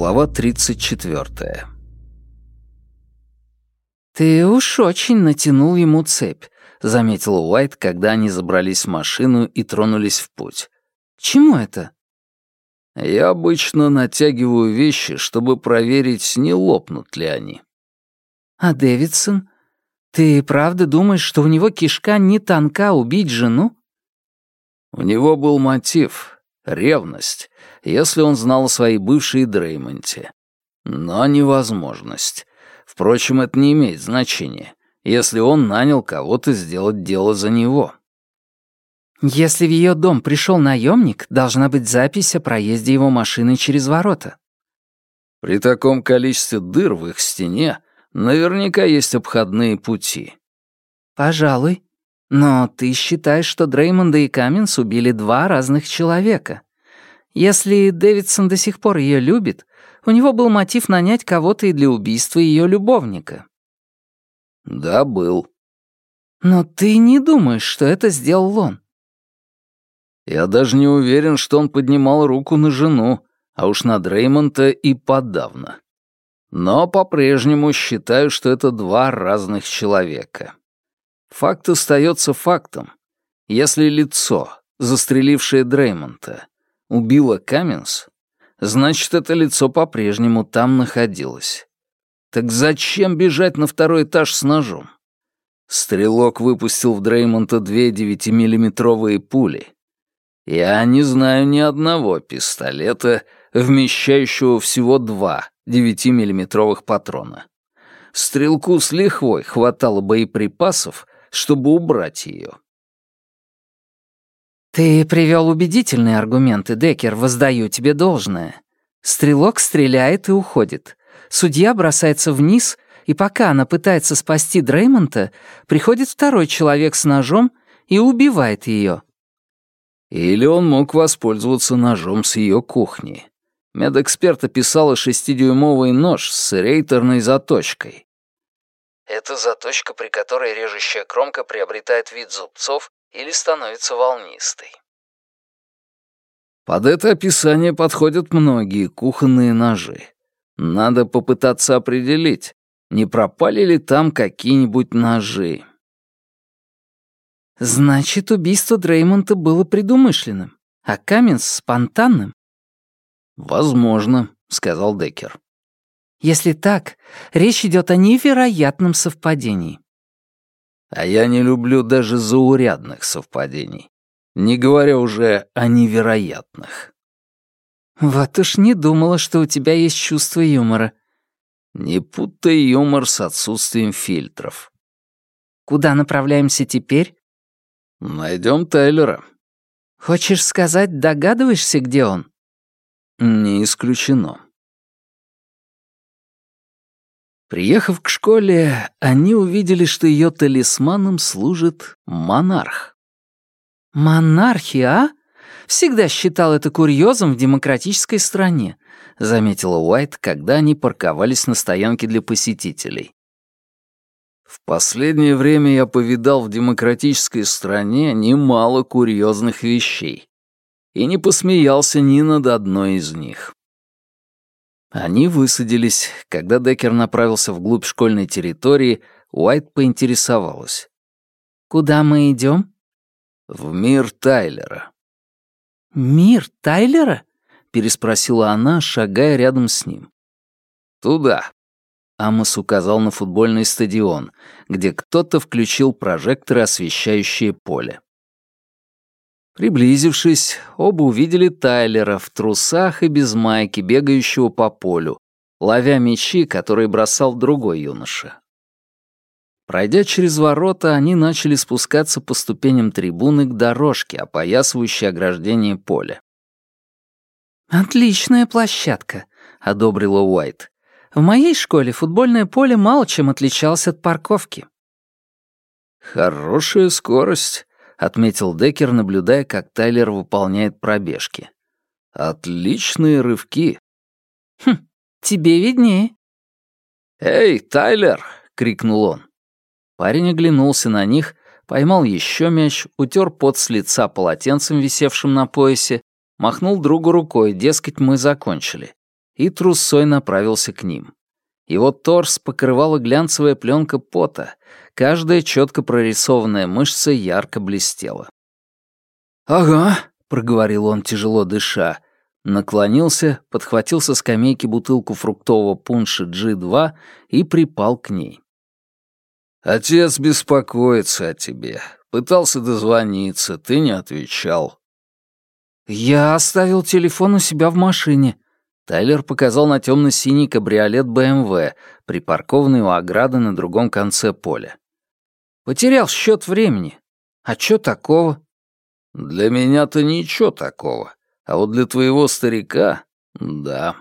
Глава 34. «Ты уж очень натянул ему цепь», — заметила Уайт, когда они забрались в машину и тронулись в путь. «Чему это?» «Я обычно натягиваю вещи, чтобы проверить, не лопнут ли они». «А Дэвидсон? Ты правда думаешь, что у него кишка не тонка убить жену?» У него был мотив — ревность, если он знал о своей бывшей Дреймонте. Но невозможность. Впрочем, это не имеет значения, если он нанял кого-то сделать дело за него. Если в ее дом пришел наемник, должна быть запись о проезде его машины через ворота. При таком количестве дыр в их стене наверняка есть обходные пути. Пожалуй. Но ты считаешь, что Дреймонда и Каменс убили два разных человека. Если Дэвидсон до сих пор ее любит, у него был мотив нанять кого-то и для убийства ее любовника. Да, был. Но ты не думаешь, что это сделал он? Я даже не уверен, что он поднимал руку на жену, а уж на Дреймонта и подавно. Но по-прежнему считаю, что это два разных человека. Факт остается фактом. Если лицо, застрелившее Дреймонта, убило Каменс, значит, это лицо по-прежнему там находилось. Так зачем бежать на второй этаж с ножом? Стрелок выпустил в Дреймонта две девятимиллиметровые пули. Я не знаю ни одного пистолета, вмещающего всего два девятимиллиметровых патрона. Стрелку с лихвой хватало боеприпасов, чтобы убрать ее. «Ты привел убедительные аргументы, Деккер, воздаю тебе должное. Стрелок стреляет и уходит. Судья бросается вниз, и пока она пытается спасти Дреймонта, приходит второй человек с ножом и убивает ее. Или он мог воспользоваться ножом с ее кухни. Медэксперт описала шестидюймовый нож с рейтерной заточкой. Это заточка, при которой режущая кромка приобретает вид зубцов или становится волнистой. Под это описание подходят многие кухонные ножи. Надо попытаться определить, не пропали ли там какие-нибудь ножи. Значит, убийство Дреймонта было предумышленным, а Каменс — спонтанным? «Возможно», — сказал Деккер. «Если так, речь идет о невероятном совпадении. А я не люблю даже заурядных совпадений, не говоря уже о невероятных. Вот уж не думала, что у тебя есть чувство юмора. Не путай юмор с отсутствием фильтров. Куда направляемся теперь? Найдем Тайлера. Хочешь сказать, догадываешься, где он? Не исключено. Приехав к школе, они увидели, что ее талисманом служит монарх. «Монархия, а? Всегда считал это курьезом в демократической стране», заметила Уайт, когда они парковались на стоянке для посетителей. В последнее время я повидал в демократической стране немало курьезных вещей и не посмеялся ни над одной из них. Они высадились. Когда Деккер направился вглубь школьной территории, Уайт поинтересовалась. «Куда мы идем? «В мир Тайлера». «Мир Тайлера?» — переспросила она, шагая рядом с ним. «Туда». Амос указал на футбольный стадион, где кто-то включил прожекторы, освещающие поле. Приблизившись, оба увидели Тайлера в трусах и без майки, бегающего по полю, ловя мячи, которые бросал другой юноша. Пройдя через ворота, они начали спускаться по ступеням трибуны к дорожке, опоясывающей ограждение поля. «Отличная площадка», — одобрила Уайт. «В моей школе футбольное поле мало чем отличалось от парковки». «Хорошая скорость», отметил Деккер, наблюдая, как Тайлер выполняет пробежки. Отличные рывки. Хм, тебе виднее. Эй, Тайлер! крикнул он. Парень оглянулся на них, поймал еще мяч, утер пот с лица полотенцем, висевшим на поясе, махнул другу рукой, дескать, мы закончили, и трусой направился к ним. Его торс покрывала глянцевая пленка пота, каждая четко прорисованная мышца ярко блестела. «Ага», — проговорил он, тяжело дыша, наклонился, подхватил со скамейки бутылку фруктового пунша G2 и припал к ней. «Отец беспокоится о тебе. Пытался дозвониться, ты не отвечал». «Я оставил телефон у себя в машине». Тайлер показал на темно-синий кабриолет БМВ, припаркованный у ограды на другом конце поля. «Потерял счет времени. А чё такого?» «Для меня-то ничего такого. А вот для твоего старика — да».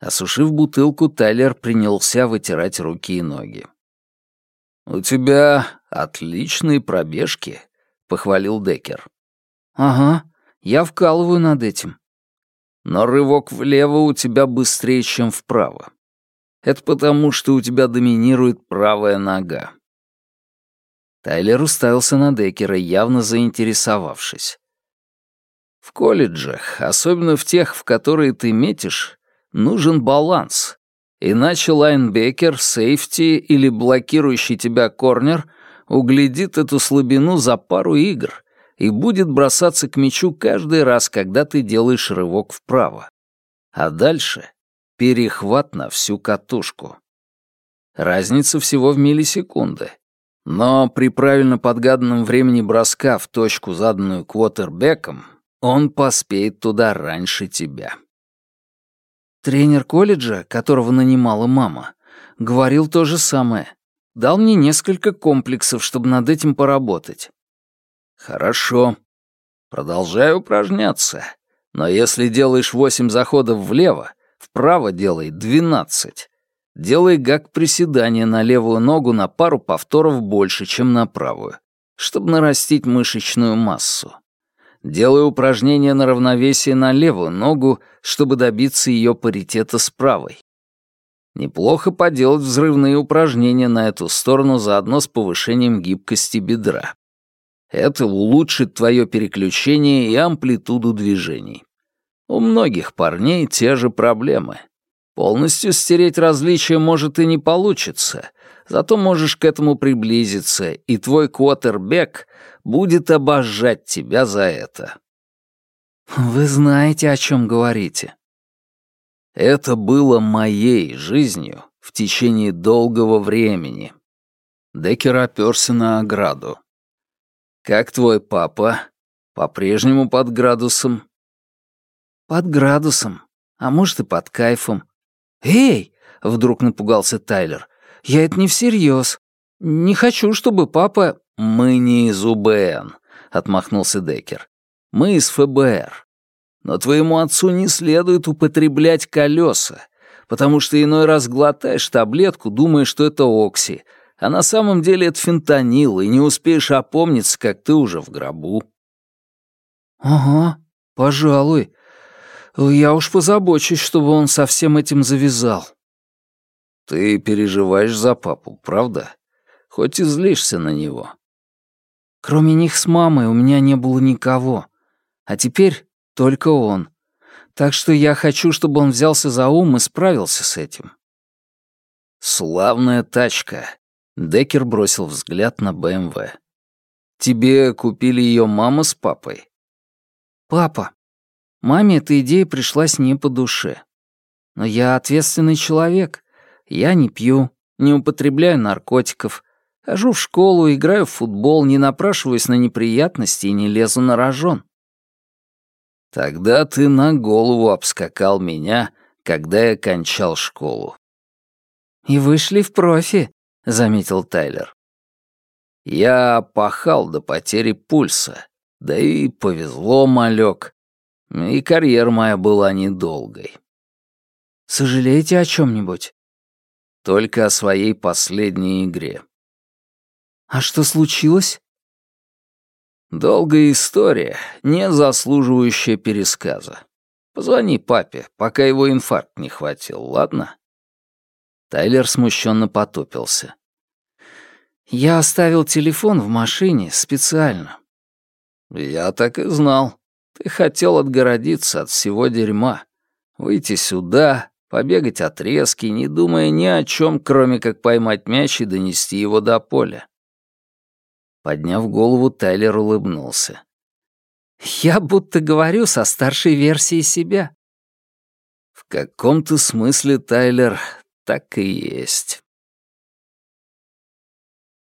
Осушив бутылку, Тайлер принялся вытирать руки и ноги. «У тебя отличные пробежки», — похвалил Деккер. «Ага, я вкалываю над этим». «Но рывок влево у тебя быстрее, чем вправо. Это потому, что у тебя доминирует правая нога». Тайлер уставился на Деккера, явно заинтересовавшись. В колледжах, особенно в тех, в которые ты метишь, нужен баланс, Иначе лайнбекер, сейфти или блокирующий тебя корнер углядит эту слабину за пару игр и будет бросаться к мячу каждый раз, когда ты делаешь рывок вправо. А дальше — перехват на всю катушку. Разница всего в миллисекунды. Но при правильно подгаданном времени броска в точку, заданную квотербеком, он поспеет туда раньше тебя. Тренер колледжа, которого нанимала мама, говорил то же самое. Дал мне несколько комплексов, чтобы над этим поработать. Хорошо. Продолжай упражняться. Но если делаешь восемь заходов влево, вправо делай двенадцать. Делай гак приседания на левую ногу на пару повторов больше, чем на правую, чтобы нарастить мышечную массу. Делаю упражнения на равновесие на левую ногу, чтобы добиться ее паритета с правой. Неплохо поделать взрывные упражнения на эту сторону заодно с повышением гибкости бедра. Это улучшит твое переключение и амплитуду движений. У многих парней те же проблемы. Полностью стереть различия может и не получится, зато можешь к этому приблизиться, и твой квотербек будет обожать тебя за это. Вы знаете, о чем говорите. Это было моей жизнью в течение долгого времени. Деккер оперся на ограду. Как твой папа? По-прежнему под градусом? Под градусом, а может и под кайфом. «Эй!» — вдруг напугался Тайлер. «Я это не всерьез. Не хочу, чтобы папа...» «Мы не из УБН», — отмахнулся Деккер. «Мы из ФБР. Но твоему отцу не следует употреблять колеса, потому что иной раз глотаешь таблетку, думая, что это окси, а на самом деле это фентанил, и не успеешь опомниться, как ты уже в гробу». «Ага, пожалуй. Я уж позабочусь, чтобы он со всем этим завязал». «Ты переживаешь за папу, правда? Хоть и злишься на него». Кроме них с мамой у меня не было никого. А теперь только он. Так что я хочу, чтобы он взялся за ум и справился с этим. «Славная тачка», — Деккер бросил взгляд на БМВ. «Тебе купили ее мама с папой?» «Папа. Маме эта идея пришлась не по душе. Но я ответственный человек. Я не пью, не употребляю наркотиков, Хожу в школу, играю в футбол, не напрашиваюсь на неприятности и не лезу на рожон. Тогда ты на голову обскакал меня, когда я кончал школу. «И вышли в профи», — заметил Тайлер. Я пахал до потери пульса, да и повезло, малек. И карьера моя была недолгой. «Сожалеете о чем-нибудь?» Только о своей последней игре. «А что случилось?» «Долгая история, не заслуживающая пересказа. Позвони папе, пока его инфаркт не хватил, ладно?» Тайлер смущенно потупился. «Я оставил телефон в машине специально». «Я так и знал. Ты хотел отгородиться от всего дерьма. Выйти сюда, побегать отрезки, не думая ни о чем, кроме как поймать мяч и донести его до поля. Подняв голову, Тайлер улыбнулся. «Я будто говорю со старшей версией себя». В каком-то смысле, Тайлер, так и есть.